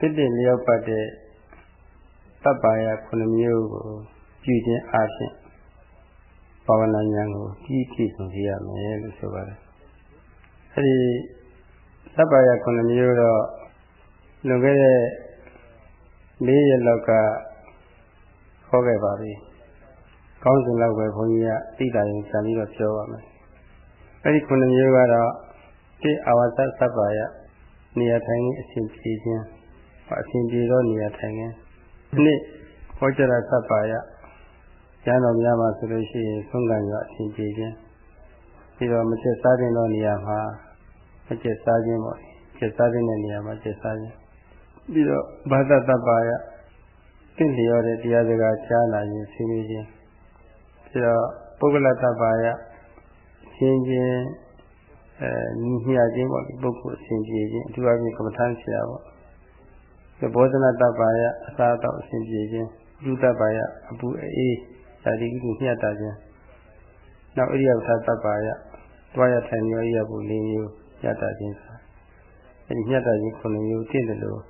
တစ်တစ်လျောက်ပတ်တဲ့တပ်ပါရခုနှစ်မျိုးကိုကြည့်ခြင်းအပြင်ဘာဝနာဉာဏ်ကိုကြီးပြည့်စုံစေရမယ်လို့ဆိုပါတယ်အဲဒီတပ်ပါရခုနှစ်မျိုးတော့လွန်ခဲ့တဲ့၄ရက်လောက်ကဟောခဲ့ပါပြီကောင်းစဉ်လောက်ပဲဘုန်းကြီးကသိတာရင်စံပြီးတော့ပြောပါမယ်အဲဒီခုနှစ်မျိုးကတော့တိအာဝသသဗ္ဗယနေရာထိုင်ခြင်းအစဉ်ပြေခြင်း အစဉ်ပြေသောနေရာထိုင်ခြင်းနှစ်ဟောကြားသဗ္ဗယကျမ်းတော်များမှာဆိုလို့ရှိရင်သုံးကံရအစဉ်ပြေခြင်းပြီးတော့မကျက်စားတဲ့နေရာမှာမကျက်စားခြင်းပေါ့ကျက်စားတဲ့နေရာမှာကျက်စားခြင်းပြီးတော့ဘာသတ္တပယတင့်လျော်တဲ့တရားစကားကြားလာရင်ဆွေးနွေးခြင်းပြီးတော့ပုဂ္ဂလတ္တပယချင်းချင်းအဲညီမျှခြင်းပေါ့ဒီပုဂ္ဂိုလ်အစဉ်ပြေခြင်းအထူးအဖြင့်ကမ္မထမ်းဆရာပေါ့ ဒီဘောဇနတ္တပယအသာတော့အစဉ်ပြေခြင်းလူတ္တပယအပူအေးဓာတိကုမျှတာခြင်းနောက်ဣရိယဝတ္တပယတွားရထိုင်ရောဣရိယပု၄မျိုးမျှတာခြင်းစာအဲဒီမျှတာခြင်း9မျိုးတင့်တယ်လို့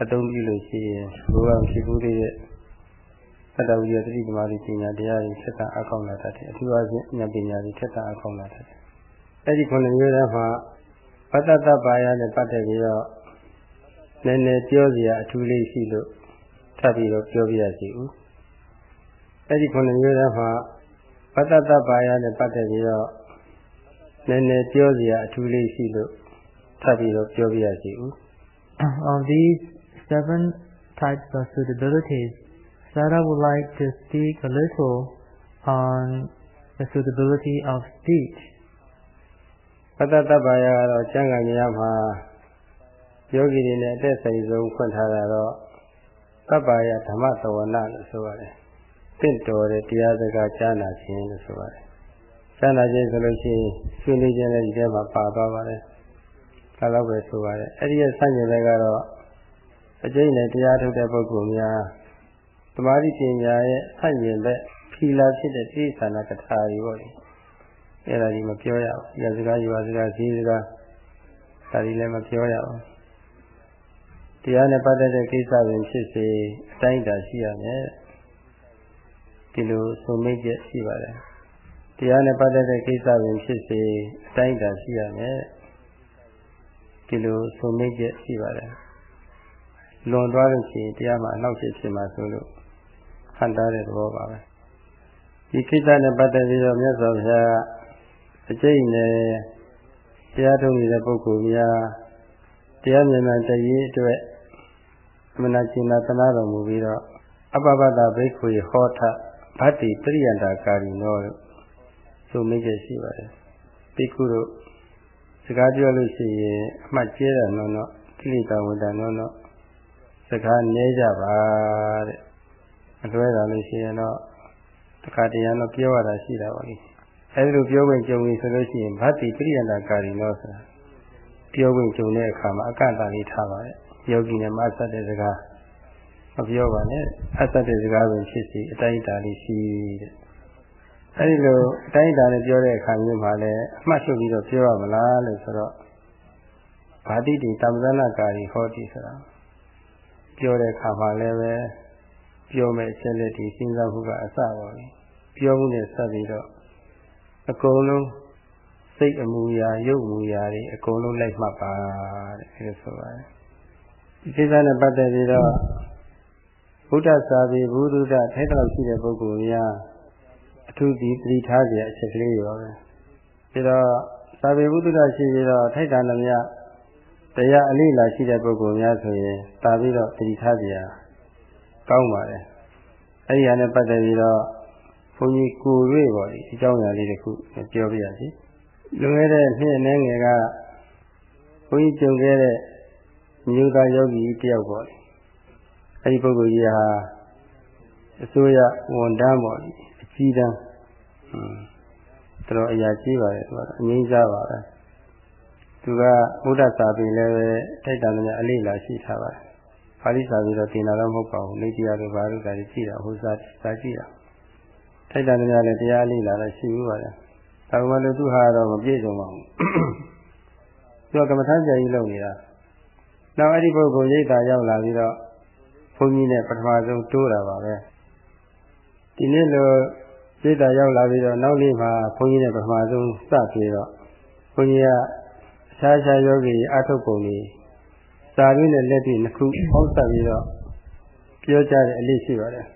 အသုံးပြုလို့ရှိရင်ဘုရားဖြစ်ဘူးတဲ့သတ္တဝိယတတိပမာတိပညာတရားတွေထက်တာအကောင်းလာတတ်တယ်အထူးအားဖြင့်ဉာဏ်ပညာတွေထက်တာအကောင်းလာတတ်တယ်အဲဒီခုနှစ်မျိုးတည်းမှာပတ္တတပါယနဲ့ပတ်သက်ပြီးတော့ နည်းနည်းပြောစရာအထူးလေးရှိလို့ထပ်ပြီးတော့ပြောပြရစီဦးအဲဒီခုနှစ်မျိုးတည်းမှာပတ္တတပါယနဲ့ပတ်သက်ပြီးတော့နည်းနည်းပြောစရာအထူးလေးရှိလို့ထပ်ပြီးတော့ပြောပြရစီဦး On these seven types of suitabilities, Sarah would like to speak a little on the suitability of speech. ပတ္တတပါယကတော့ကျမ်းဂန်များမှာ ယောဂီတွေနဲ့အသက်ဆိုင်ဆုံးဖွင့်ထားတာတော့တပ္ပါယဓမ္မသဝနာလို့ဆိုပါတယ်။တင့်တော်တဲ့တရားစကားကြားနာခြင်းလို့ဆိုပါတယ်။ကြားနာခြင်းဆိုလို့ရှိရင်ဆွေးနွေးခြင်းလည်းဒီထဲမှာပါသွားပါတယ်။ဒါတော့ပဲဆိုပါတယ်။အဲ့ဒီရဲ့ဆန့်ကျင်ဘက်ကတော့အကျိနဲ့တရားထုတ်တဲ့ပုဂ္ဂိုလ်များသမာဓိပညာရဲ့ဆန့်ကျင်ဘက်ဖီလာဖြစ်တဲ့သိသနာကထာတွေပေါ့လေ။အဲ့ဒါဒီမပြောရဘူး။ရစကားယူပါစကားဈေးစကားဒါတွေလည်းမပြောရဘူး။ တရားနဲ့ပတ်သက်တဲ့ကိစ္စပင်ဖြစ်စေအတိုင်းအတာရှိရမယ်ဒီလိုဆိုမိတ်ချက်ရှိပါတယ်တရားနဲ့ပတ်သက်တဲ့ကိစ္စပင်ဖြစ်စေအတိုင်းအတာရှိရမယ်ဒီလိုဆိုမိတ်ချက်ရှိပါတယ်လွန်သွားလို့ရှိရင်တရားမှာအနောက်ဖြစ်ဖြစ်မှာဆိုလို့ခံထားတဲ့သဘောပါပဲဒီကိစ္စနဲ့ပတ်သက်ပြီးတော့မြတ်စွာဘုရားအကျိတ်နဲ့တရားထုတ်နေတဲ့ပုဂ္ဂိုလ်များတရားမြင်မှန်တည်ရအတွက် မနာကျင်နာသနာတော်မူပြီးတော့အပပတဘိက္ခုဟောထဗတ္တိပရိယန္တာကာရီနောလို့ဆိုမိတ်ရှိပါတယ်ဘိက္ခုတို့စကားပြောလို့ရှိရင်အမှတ်ကျဲတာနော်နော်ကိလေသာဝတ္တနော်နော်စကားနည်းကြပါတဲ့အလွဲတာလို့ရှိရင်တော့တခါတရံတော့ပြောရတာရှိတာပါလိအဲဒီလိုပြောဝင်ကြုံရင်ဆိုလို့ရှိရင်ဗတ္တိပရိယန္တာကာရီနောဆိုတာပြောဝင်ကြုံတဲ့အခါမှာအကန့်အသတ်လေးထားပါတယ် ယောဂီနဲ့မအဆက်တဲ့စကားမပြောပါနဲ့အဆက်တဲ့စကားပင်ဖြစ်စီအတိုင်းအတာလေးရှိတဲ့အဲဒီလိုအတိုင်းအတာနဲ့ပြောတဲ့အခါမျိုးမှာလည်းအမှတ်ချုပ်ပြီးတော့ပြောရမလားလို့ဆိုတော့ဗာတိတိတမ္ပဇနာကာရီဟောတိဆိုတာပြောတဲ့အခါမှာလည်းပဲပြောမဲ့အချက်လက်ဒီစဉ်းစားမှုကအစပါပဲပြောမှုနဲ့ဆက်ပြီးတော့အကုန်လုံးစိတ်အမူအရာရုပ်အမူအရာတွေအကုန်လုံးလိုက်မှတ်ပါတဲ့အဲလိုဆိုပါတယ်ဒီ ကိစ္စနဲ့ပတ်သက်ပြီးတော့ဘုဒ္ဓစာပေဘုဒ္ဓထိုက်တော့ရှိတဲ့ပုဂ္ဂိုလ်များအထူးဒီသတိထားကြအချက်ကလေးရောပဲပြီးတော့စာပေဘုဒ္ဓရှိပြီးတော့ထိုက်တာလည်းများတရားအလေးလာရှိတဲ့ပုဂ္ဂိုလ်များဆိုရင်တာပြီးတော့သတိထားကြကောင်းပါတယ်အဲ့ဒီဟာနဲ့ပတ်သက်ပြီးတော့ဘုန်းကြီးကိုရွေ့ပေါ်ဒီအကြောင်းအရာလေးတစ်ခုပြောပြရစီလွန်ခဲ့တဲ့နှစ်အနည်းငယ်ကဘုန်းကြီးကြုံခဲ့တဲ့ မြို့သားယောဂီတယောက်ပေါ့အဲဒီပုဂ္ဂိုလ်ကြီးဟာအစိုးရဝန်တန်းပေါ့အကြီးတန်းဟွန်းတော်အရာကြီးပါတယ်သူကအငိမ့်စားပါပဲသူကဘုဒ္ဓစာပေလည်းပဲထိုက်တန်တဲ့အလေးလာရှိထားပါတယ်ပါဠိစာပေတော့တင်တာတော့မဟုတ်ပါဘူးနေတရားတို့ဘာလို့ဒါကြီးကြည့်တာဟိုစာစာကြည့်တာထိုက်တန်တဲ့လည်းတရားလေးလာတော့ရှိဘူးပါလေဒါပေမဲ့လို့သူဟာတော့မပြည့်စုံပါဘူးသူကကမ္မထမ်းဆရာကြီးလုပ်နေတာ နောက်အဲ့ဒီပုဂ္ဂိုလ်ရိတ်တာရောက်လာပြီးတော့ဘုန်းကြီးနဲ့ပထမဆုံးတိုးတာပါပဲဒီနေ့လိုရိတ်တာရောက်လာပြီးတော့နောက်နေ့မှာဘုန်းကြီးနဲ့ပထမဆုံးစပြီးတော့ဘုန်းကြီးကအခြားခြားယောဂီအထုတ်ပုံကြီးစာရင်းနဲ့လက်တွေ့နှစ်ခုပေါင်းစပ်ပြီးတော့ပြောကြတဲ့အလေးရှိပါတယ်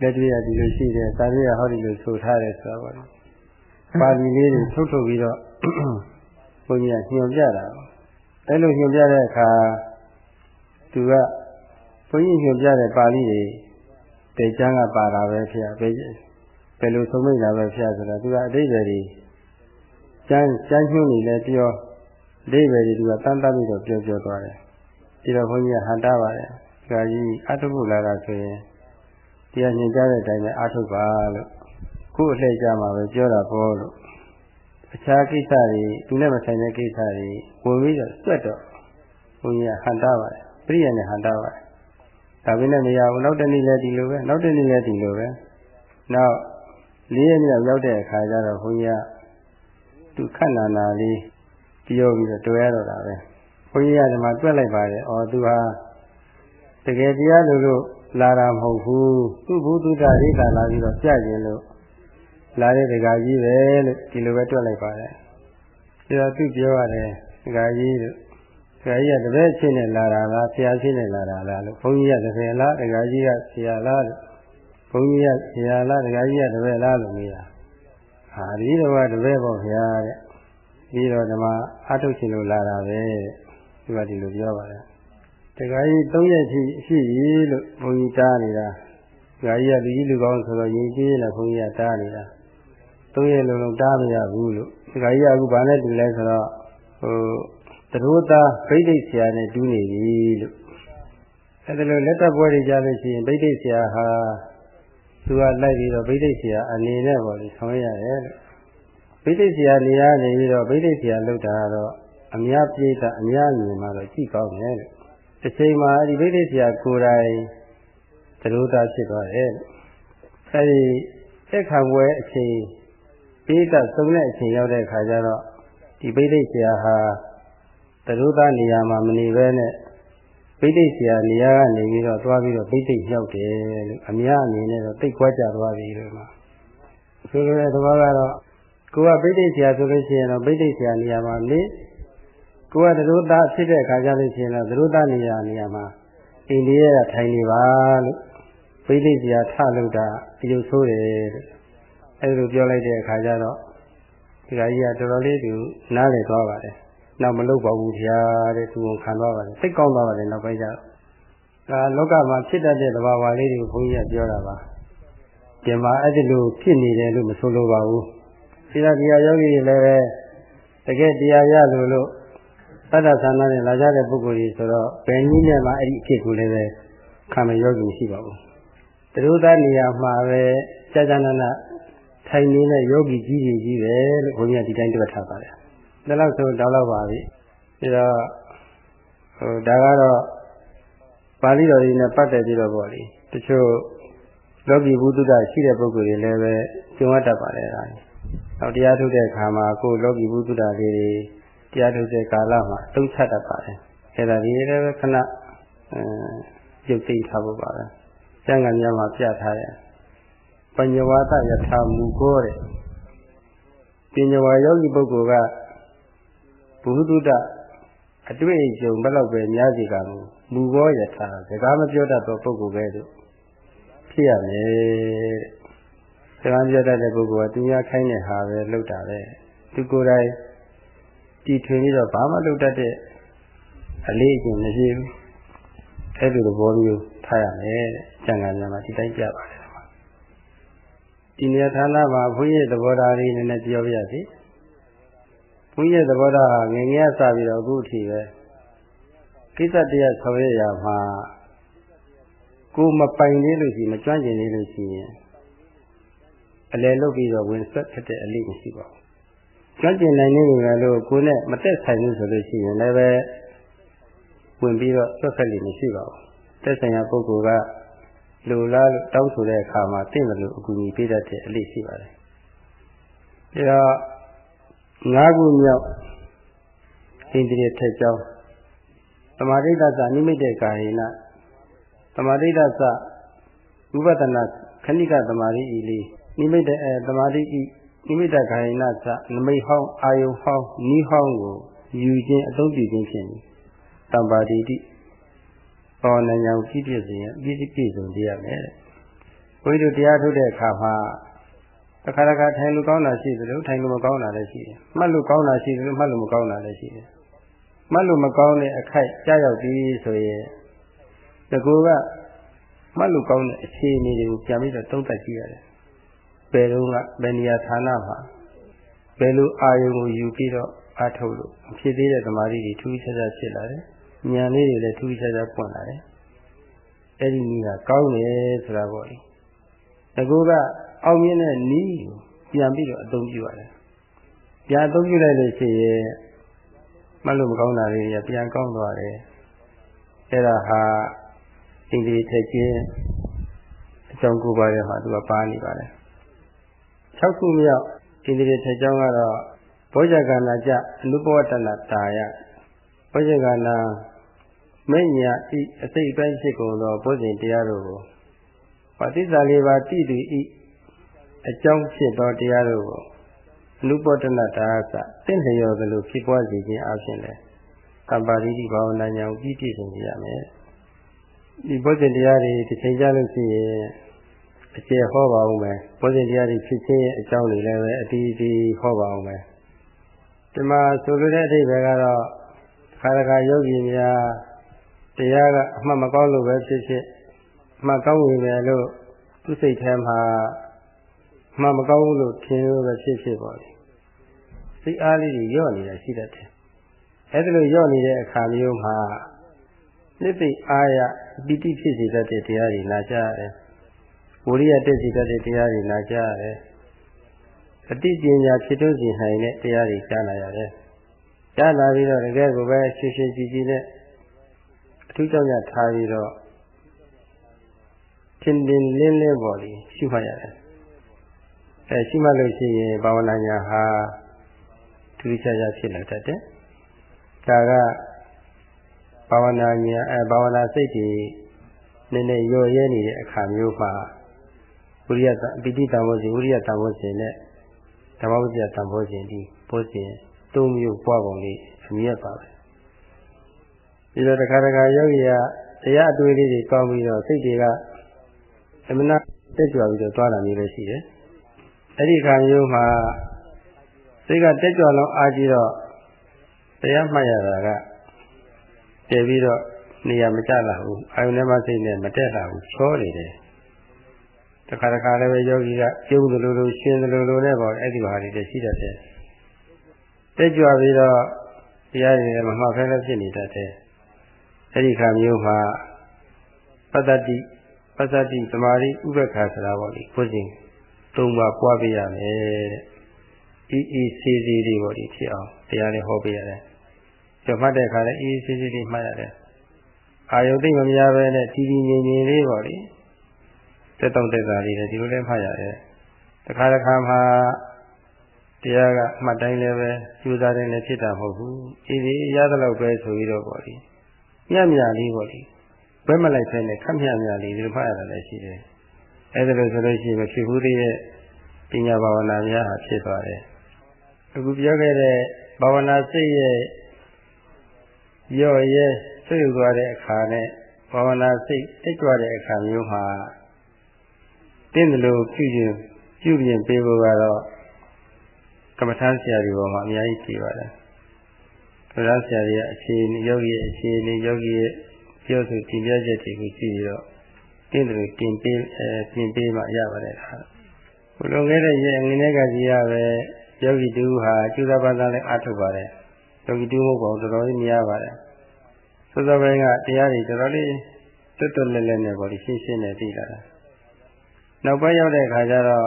လက်တွေ့ကဒီလိုရှိတယ်စာရင်းကဟောဒီလိုဆိုထားတယ်ဆိုတာပါပါဠိလေးတွေထုတ်ထုတ်ပြီးတော့ဘုန်းကြီးကညွှန်ပြတာအဲ့လိုညွှန်ပြတဲ့အခါ သူကဘုန်းကြီးညွှန်ပြတဲ့ပါဠိတွေတေချမ်းကပါတာပဲဖေ။ဘယ်ဘယ်လိုသုံးမိတာပဲဖေဆိုတော့သူကအတိတ်တွေကျမ်းကျမ်းညွှန်နေလဲပြောအတိတ်တွေသူကတန်းတန်းပြီးတော့ပြောပြောသွားတယ်ဒီတော့ဘုန်းကြီးကဟန်တာပါတယ်။ဒါကြီးအထုပ်လာတာဆိုရင်တရားညွှန်ကြားတဲ့အတိုင်းပဲအထုပ်ပါလို့ခုအလှည့်ကြမှာပဲပြောတာပေါ့လို့အခြားကိစ္စတွေသူနဲ့မဆိုင်တဲ့ကိစ္စတွေဝင်ပြီးတော့စွက်တော့ဘုန်းကြီးကဟန်တာပါတယ် ပြိယနဲ့ဟန်တာပါတယ်ဒါပေမဲ့မရဘူးနောက်တနေ့လည်းဒီလိုပဲနောက်တနေ့လည်းဒီလိုပဲနောက်လေးရက်မြောက်ရောက်တဲ့အခါကျတော့ဘုန်းကြီးကသူခက်နာနာလေးပြောပြီးတော့တွေ့ရတော့တာပဲဘုန်းကြီးကဒီမှာတွက်လိုက်ပါတယ်ဩသူဟာတကယ်တရားလို့လို့လာတာမဟုတ်ဘူးသူ့ဘုဒ္ဓရိတာလာပြီးတော့ပြကျင်လို့လာတဲ့ဒကာကြီးပဲလို့ဒီလိုပဲတွက်လိုက်ပါတယ်ဒါသူပြောရတယ်ဒကာကြီးလို့ ဒကာကြီးကတပည့်ချင်းနဲ့လာတာလားဆရာချင်းနဲ့လာတာလားလို့ဘုန်းကြီးကတပည့်လားဒကာကြီးကဆရာလားလို့ဘုန်းကြီးကဆရာလားဒကာကြီးကတပည့်လားလို့မေးတာဟာဒီတော့ကတပည့်ပေါ့ဗျာတဲ့ပြီးတော့ဓမ္မအထုတ်ရှင်လို့လာတာပဲဒီကဒီလိုပြောပါတယ်တခါကြီး၃ရက်ရှိရှိပြီလို့ဘုန်းကြီးတားနေတာဒကာကြီးကလူကြီးလူကောင်းဆိုတော့ရင်ကြီးနဲ့ဘုန်းကြီးကတားနေတာ၃ရက်လုံးလုံးတားမရဘူးလို့ဒကာကြီးကအခုဘာနဲ့တူလဲဆိုတော့ဟို သတို့သားဗိဒိတ်ဆရာနဲ့တူးနေပြီလို့အဲဒါလိုလက်တပ်ပွဲတွေကြားလို့ရှိရင်ဗိဒိတ်ဆရာဟာသူကလိုက်ပြီးတော့ဗိဒိတ်ဆရာအနေနဲ့ပေါ့လေဆောင်ရတယ်လို့ဗိဒိတ်ဆရာနေရာနေပြီးတော့ဗိဒိတ်ဆရာလောက်တာကတော့အများပြေတာအများမြင်မှတော့ကြည့်ကောင်းတယ်လို့တစ်ချိန်မှာဒီဗိဒိတ်ဆရာကိုယ်တိုင်သတို့သားဖြစ်သွားတယ်လို့အဲဒီသက်ခံပွဲအချိန်ပြေတာသုံးတဲ့အချိန်ရောက်တဲ့အခါကျတော့ဒီဗိဒိတ်ဆရာဟာ သတို့သားနေရာမှာမနေဘဲနဲ့ဗိဒိတ်ဆရာနေရာကနေပြီးတော့သွားပြီးတော့ဗိဒိတ်ရောက်တယ်လို့အများအနေနဲ့တော့သိခွာကြသွားပြီလို့မှာဆိုလိုတဲ့သဘောကတော့ကိုကဗိဒိတ်ဆရာဆိုလို့ရှိရင်တော့ဗိဒိတ်ဆရာနေရာမှာနေကိုကသတို့သားဖြစ်တဲ့အခါကျလို့ရှိရင်တော့သတို့သားနေရာနေရာမှာအိန္ဒိယကထိုင်နေပါလို့ဗိဒိတ်ဆရာထလို့တာအယုတ်ဆိုးတယ်လို့အဲဒီလိုပြောလိုက်တဲ့အခါကျတော့ဒီကကြီးကတော်တော်လေးသူနားလည်သွားပါတယ် နောက်မလုပ်ပါဘူးဗျာတဲ့သူကခံသွားပါတယ်စိတ်ကောင်းသွားပါတယ်နောက်ပိုင်းကျတော့ဒါလောကမှာဖြစ်တတ်တဲ့သဘာဝလေးတွေကိုဘုန်းကြီးကပြောတာပါဒီမှာအဲ့ဒီလိုဖြစ်နေတယ်လို့မဆိုလိုပါဘူးသီလတရားယောဂီတွေလည်းပဲတကယ်တရားရလို့လို့သတ္တသနာနဲ့လာကြတဲ့ပုဂ္ဂိုလ်ကြီးဆိုတော့ဘယ်နည်းနဲ့မှအဲ့ဒီအဖြစ်ကိုလည်းပဲခံမယောဂီရှိပါဘူးတရုသားနေရာမှာပဲကြာကြာနာနာထိုင်နေတဲ့ယောဂီကြီးကြီးကြီးပဲလို့ဘုန်းကြီးကဒီတိုင်းတွေ့ထားပါတယ် ဒါလောက်ဆိုတော့လောက်ပါပြီပြီးတော့ဟိုဒါကတော့ပါဠိတော်ကြီးနဲ့ပတ်သက်ပြီးတော့ပေါ့လေတချို့လောကီဘုဒ္ဓရှိတဲ့ပုဂ္ဂိုလ်တွေလည်းပဲကျုံရတတ်ပါတယ်ဒါ။နောက်တရားထုတ်တဲ့အခါမှာကိုယ်လောကီဘုဒ္ဓလေးတွေတရားထုတ်တဲ့ကာလမှာတုံးချတတ်ပါတယ်။အဲဒါဒီလည်းပဲခဏအဲပြုတ်သိမ်းထားဖို့ပါပဲ။ကျမ်းဂန်များမှာပြထားတယ်။ပညဝါဒယထာမူကောတဲ့ပညဝါယောဂီပုဂ္ဂိုလ်ကဘု ဟုတ္တအတွေ့အကြုံဘယ်လောက်ပဲများစီကမူမူဘောယထာစကားမပြောတတ်သောပုဂ္ဂိုလ်ပဲလို့ဖြစ်ရမယ်စကားပြောတတ်တဲ့ပုဂ္ဂိုလ်ကသူများခိုင်းတဲ့ဟာပဲလုပ်တာပဲသူကိုယ်တိုင်တည်ထွင်ပြီးတော့ဘာမှလုပ်တတ်တဲ့အလေးအကျင့်မရှိဘူးအဲ့ဒီသဘောမျိုးထားရမယ်တဲ့ကျန်ကများမှာဒီတိုင်းပြပါတယ်ဒီနေရာဌာနမှာဘုန်းကြီးသဘောထားလေးနည်းနည်းပြောပြရစီ ဘုန်းကြီးသဘောထားငငယ်စပြီးတော့အခုအထိပဲကိစ္စတရားဆောင်ရရမှာကိုမပိုင်သေးလို့ရှိမကျွမ်းကျင်သေးလို့ရှိရင်အလယ်လုပ်ပြီးတော့ဝင်ဆက်ဖြစ်တဲ့အလေးမရှိပါဘူးကျွမ်းကျင်နိုင်နေတယ်လို့ကိုနဲ့မသက်ဆိုင်ဘူးဆိုလို့ရှိရင်လည်းပဲဝင်ပြီးတော့ဆွတ်ဆက်လိမ့်မရှိပါဘူးသက်ဆိုင်ရာပုဂ္ဂိုလ်ကလူလားလို့တောင်းဆိုတဲ့အခါမှာတင့်တယ်လို့အကူအညီပေးတတ်တဲ့အလေးရှိပါတယ်ဒါတော့ ၅ခုမြောက်ဣန္ဒြေထက်ကြောင်းသမာဓိတ္တသနိမိတ်တဲ့ကာယနာသမာဓိတ္တသဝိပဿနာခဏိကသမာဓိဤလေးနိမိတ်တဲ့အဲသမာဓိဤနိမိတ်တကာယနာသနမိတ်ဟောင်းအာယုဟောင်းနီးဟောင်းကိုယူခြင်းအသုံးပြုခြင်းဖြင့်တမ္ပါတိတိပေါ်နေညာပြည့်ပြည့်စုံပြည့်ပြည့်စုံတည်ရမယ်တဲ့ဘုရားတို့တရားထုတ်တဲ့အခါမှာ တစ်ခါတစ်ခါထိုင်လို့ကောင်းတာရှိသလိုထိုင်လို့မကောင်းတာလည်းရှိတယ်မှတ်လို့ကောင်းတာရှိသလိုမှတ်လို့မကောင်းတာလည်းရှိတယ်မှတ်လို့မကောင်းတဲ့အခိုက်ကြားရောက်ပြီးဆိုရင်တကူကမှတ်လို့ကောင်းတဲ့အခြေအနေတွေကိုပြန်ပြီးတော့သုံးသပ်ကြည့်ရတယ်ဘယ်တော့ကဘယ်နေရာဌာနမှာဘယ်လိုအာယုံကိုယူပြီးတော့အားထုတ်လို့ဖြစ်သေးတဲ့သမာဓိတွေထူးခြားခြားဖြစ်လာတယ်ဉာဏ်လေးတွေလည်းထူးခြားခြားပွင့်လာတယ်အဲ့ဒီနည်းကကောင်းတယ်ဆိုတာပေါ့လေတကူက အောင်မြင်တဲ့နည်းကိုပြန်ပြီးတော့အသုံးပြုရတယ်ပြန်အသုံးပြုလိုက်လို့ရှိရင်မှတ်လို့မကောင်းတာတွေပြန်ကောင်းသွားတယ်အဲ့ဒါဟာအင်္ဂလိပ်ထက်ချင်းအကြောင်းကိုပါတဲ့မှာသူကပါနေပါတယ်6ခုမြောက်အင်္ဂလိပ်ထက်ကြောင်းကတော့ဘောဇဂနာကြအနုပဝတ္တနာတာယဘောဇဂနာမိညာဤအစိတ်ပိုင်းဖြစ်ကုန်သောဘုဇင်တရားတို့ကိုပဋိသလေးပါတိတူဤ အကြောင်းဖြစ်သောတရားတို့ကိုအနုပဝတ္တနာတာယကတင့်လျော်သလိုဖြစ်ပွားစေခြင်းအပြင်လည်းကမ္ပါရိတိဘာဝနာညာကိုပြည့်ပြည့်စုံကြရမယ်ဒီဘုဇင်တရားတွေတစ်ချိန်ကြလို့ရှိရင်အကျေဟောပါဦးမယ်ဘုဇင်တရားတွေဖြစ်ခြင်းရဲ့အကြောင်းတွေလည်းပဲအတီးတီးဟောပါဦးမယ်ဒီမှာဆိုလိုတဲ့အဓိပ္ပာယ်ကတော့ခါရခါယောဂီများတရားကအမှတ်မကောင်းလို့ပဲဖြစ်ဖြစ်အမှတ်ကောင်းဝင်တယ်လို့သူစိတ်ထဲမှာအ မှတ်မကောင်းဘူးလို့ထင်လို့ပဲဖြစ်ဖြစ်ပါလေစိတ်အားလေးတွေညော့နေတာရှိတတ်တယ်အဲ့ဒါလိုညော့နေတဲ့အခါမျိုးမှာနှစ်သိအာရပီတိဖြစ်စေတတ်တဲ့တရားတွေနာကြရတယ်ဝိရိယတက်စေတတ်တဲ့တရားတွေနာကြရတယ်အတိပညာဖြစ်တော့စီနိုင်တဲ့တရားတွေကြားလာရတယ်ကြားလာပြီးတော့တကယ်ကိုပဲရှင်းရှင်းကြည်ကြည်နဲ့အထူးကြောင့်ရထားပြီးတော့သင်တင်လင်းလင်းပေါ်လေးရှုမှတ်ရတယ် အဲရှုမှတ်လို့ရှိရင်ဘာဝနာညာဟာထူးခြားခြားဖြစ်လာတတ်တယ်ဒါကဘာဝနာညာအဲဘာဝနာစိတ်တွေနည်းနည်းရော့ရဲနေတဲ့အခါမျိုးမှာဝိရိယပိဋိတံဘောဇဉ်ဝိရိယတံဘောဇဉ်နဲ့ဓမ္မဝိဇ္ဇာတံဘောဇဉ်ဒီဘောဇဉ်သုံးမျိုးပွားပုံလေးအမြတ်ပါပဲဒီလိုတစ်ခါတစ်ခါယောဂီကတရားအတွေ့လေးတွေကောင်းပြီးတော့စိတ်တွေကအမနာတက်ကြွပြီးတော့သွားတာမျိုးလည်းရှိတယ် အဲ့ဒီခါမျိုးမှာစိတ်ကတက်ကြွလုံးအားကြီးတော့တရားမှတ်ရတာကတည်ပြီးတော့နေရာမကျလာဘူးအာယုန်ထဲမှာစိတ်နဲ့မတက်လာဘူးချောနေတယ်တခါတခါလည်းပဲယောဂီကပြုံးသလိုလိုရှင်းသလိုလိုနဲ့ပေါ့အဲ့ဒီဘာတွေတည်းရှိတတ်တယ်တက်ကြွပြီးတော့တရားတွေလည်းမမှတ်ဖဲလည်းဖြစ်နေတတ်တယ်အဲ့ဒီခါမျိုးမှာပတ္တတိပတ္တတိသမာဓိဥပ္ပခါဆိုတာပေါ့လေကိုယ်စဉ် သုံးပါးပွားပေးရမယ်တဲ့အီအီစီစီတွေပေါ့လေဖြစ်အောင်တရားလေးဟောပေးရတယ်ကြမှတ်တဲ့အခါလည်းအီအီစီစီတွေမှတ်ရတယ်အာယုသိမများပဲနဲ့တီတီငြိမ်ငြိမ်လေးပေါ့လေတက်တော့တက်တာလေးတွေဒီလိုလည်းမှတ်ရတယ်တခါတခါမှာတရားကအမှတ်တိုင်းလည်းပဲကျူးစားတဲ့နဲ့ဖြစ်တာမဟုတ်ဘူးအေးဒီရသလောက်ပဲဆိုပြီးတော့ပေါ့လေညံ့မြလေးပေါ့လေဘဲမလိုက်ဖဲနဲ့ခက်မြမြလေးဒီလိုမှတ်ရတာလည်းရှိတယ် အဲဒါလို့ဆိုလို့ရှိရင်ဖြစ်ဘူးသေးရဲ့ပညာဘာဝနာများဟာဖြစ်သွားတယ်အခုပြောခဲ့တဲ့ဘာဝနာစိတ်ရဲ့ရော့ရဲဆွေးသွားတဲ့အခါနဲ့ဘာဝနာစိတ်တက်ကြွတဲ့အခါမျိုးမှာတင်းတယ်လို့ပြုရင်ပြုပြင်ပေးဖို့ကတော့ကမ္မထမ်းဆရာတွေပေါ်မှာအများကြီးကြည့်ပါတယ်ကမ္မထမ်းဆရာတွေရဲ့အခြေအနေယောဂီရဲ့အခြေအနေယောဂီရဲ့ပြောဆိုတင်ပြချက်တွေကိုကြည့်ပြီးတော့ တင်းတယ်လို့တင်ပေးအဲပြင်ပေးမှရပါတယ်ဟာဘုလုံခဲ့တဲ့ရဲ့ငင်းတဲ့ကကြီးရပဲယောဂီတူဟာကျူသာပါသာနဲ့အားထုတ်ပါတယ်ယောဂီတူမဟုတ်ပါဘူးတော်တော်လေးများပါတယ်စောစောပိုင်းကတရားတွေတော်တော်လေးတွတ်တွတ်လဲလဲနဲ့ပေါ့ဒီရှင်းရှင်းနဲ့သိလာတာနောက်ပိုင်းရောက်တဲ့အခါကျတော့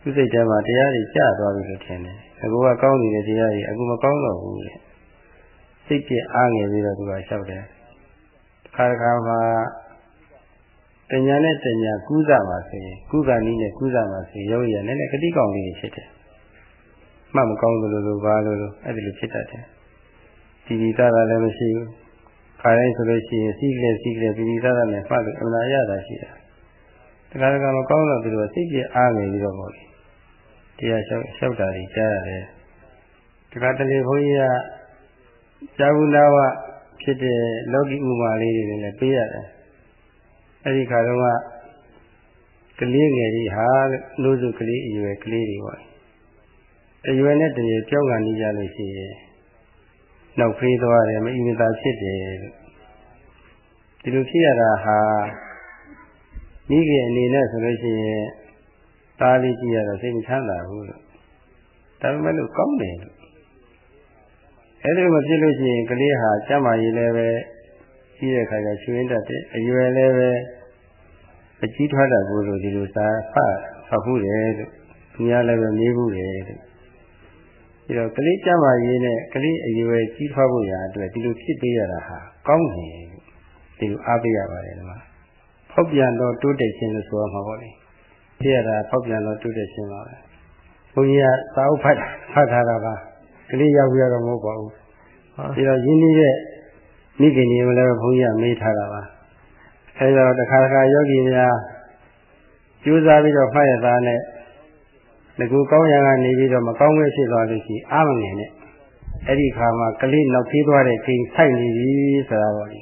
သူစိတ်ထဲမှာတရားတွေကျသွားပြီလို့ထင်တယ်အခုကကောင်းနေတဲ့တရားတွေအခုမကောင်းတော့ဘူးလေစိတ်ပြအားငယ်ပြီးတော့သူကလျှောက်တယ်ခါခါမှာ တညာနဲ့တညာကူးစားပါဆိုရင်ကုကနီးနဲ့ကူးစားပါဆိုရင်ရုပ်ရည်နဲ့လည်းကတိကောင်လေးဖြစ်တယ်မှတ်မကောင်းလို့လို့ဘာလို့လို့အဲ့ဒီလိုဖြစ်တတ်တယ်ဒီဒီသားသားလည်းမရှိဘူးခါတိုင်းဆိုလို့ရှိရင်စီးကလေးစီးကလေးဒီဒီသားသားနဲ့ဖတ်လို့အမှန်ရတာရှိတာတခါတခါမကောင်းတော့သူတို့စိတ်ပြအားနေပြီးတော့ပေါ့လေတရားလျှောက်လျှောက်တာကြီးကြားရတယ်တခါတလေဘုန်းကြီးကဇာဝနာဝဖြစ်တဲ့လောကီဥမာလေးတွေလည်းပေးရတယ် အဲဒီခါတော့ကကလေးငယ်ကြီးဟာလို့စုကလေးအရွယ်ကလေးတွေပေါ့အရွယ်နဲ့တည်းကြောက်ကနေကြလို့ရှိရင်နောက်ဖေးသွားတယ်မအီမသာဖြစ်တယ်လို့ဒီလိုဖြစ်ရတာဟာမိခင်အနေနဲ့ဆိုလို့ရှိရင်သားလေးကြည့်ရတော့စိတ်မချမ်းသာဘူးလို့ဒါပေမဲ့လို့ကောင်းတယ်လို့အဲ့ဒီမဖြစ်လို့ရှိရင်ကလေးဟာကျမ်းမာရေးလည်းပဲ ကြီးတဲ့ခါကျချွေးတတ်တယ်အရွယ်လည်းပဲအကြီးထွားတတ်ဘူးလို့ဒီလိုစာဖတ်ဖတ်ဘူးတယ်လို့သူများလည်းပဲမေးဘူးတယ်လို့ပြီးတော့ကလေးကျမ်းမာရေးနဲ့ကလေးအရွယ်ကြီးထွားဖို့ရာအတွက်ဒီလိုဖြစ်ပေးရတာဟာကောင်းတယ်ဒီလိုအားပေးရပါတယ်ဒီမှာဖောက်ပြန်တော့တိုးတက်ခြင်းလို့ဆိုရမှာပေါ့လေဖြစ်ရတာဖောက်ပြန်တော့တိုးတက်ခြင်းပါပဲဘုန်းကြီးကစာအုပ်ဖတ်ဖတ်ထားတာပါကလေးရောက်ပြတော့မဟုတ်ပါဘူးပြီးတော့ရင်းနှီးတဲ့ မိခင်ကြီးလည်းဘုန်းကြီးကမေးထားတာပါအဲဒါတခါတခါယောဂီများကြိုးစားပြီးတော့ဖတ်ရတာနဲ့ငကူကောင်းရံကနေပြီးတော့မကောင်းဝဲဖြစ်သွားလို့ရှိအာမငယ်နဲ့အဲ့ဒီခါမှာကလေးနောက်ပြေးသွားတဲ့ချိန်ဆိုင်နေပြီဆိုတာပေါ့လေ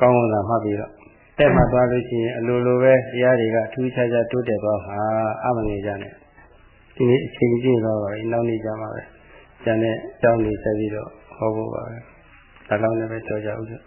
ကောင်းကောင်းသာမှတ်ပြီးတော့တက်မှသွားလို့ရှိရင်အလိုလိုပဲတရားတွေကထူးခြားခြားတိုးတက်သွားမှာအာမငယ်ကြနဲ့ဒီနေ့အချိန်ပြည့်သွားပါပြီနောက်နေ့ကြမှာပဲကျန်တဲ့အကြောင်းတွေဆက်ပြီးတော့ဟောဖို့ပါပဲ ဒါလောက်လည်းပဲကြောကြဦးစို့